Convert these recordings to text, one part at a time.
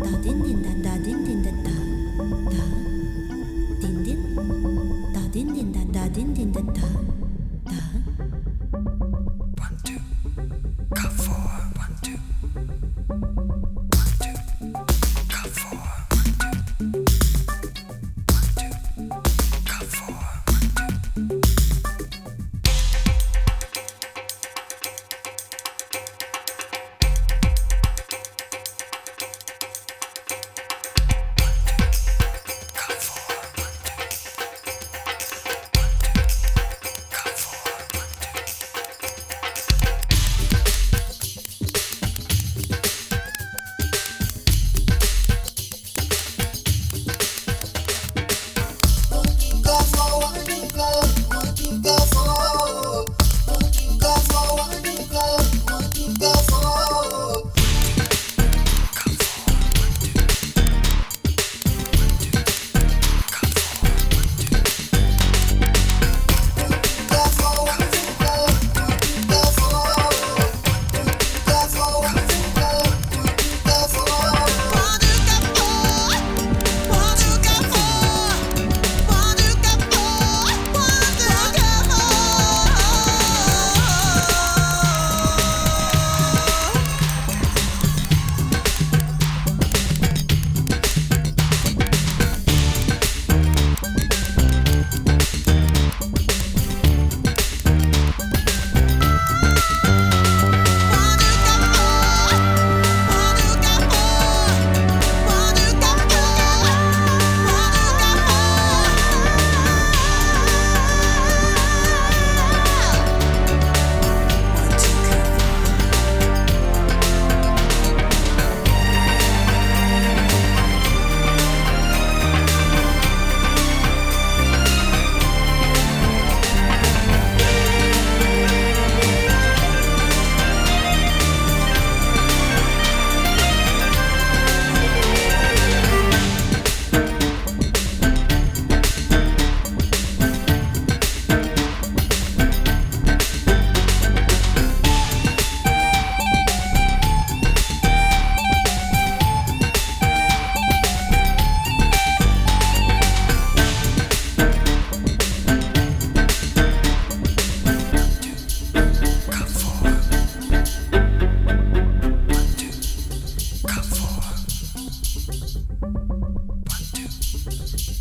da din din da. Da din din da da din din da.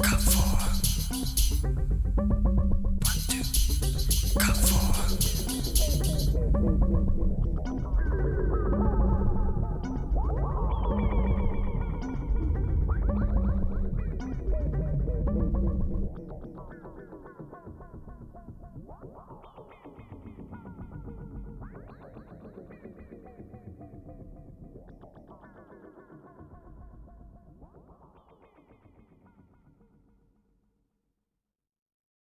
Come for.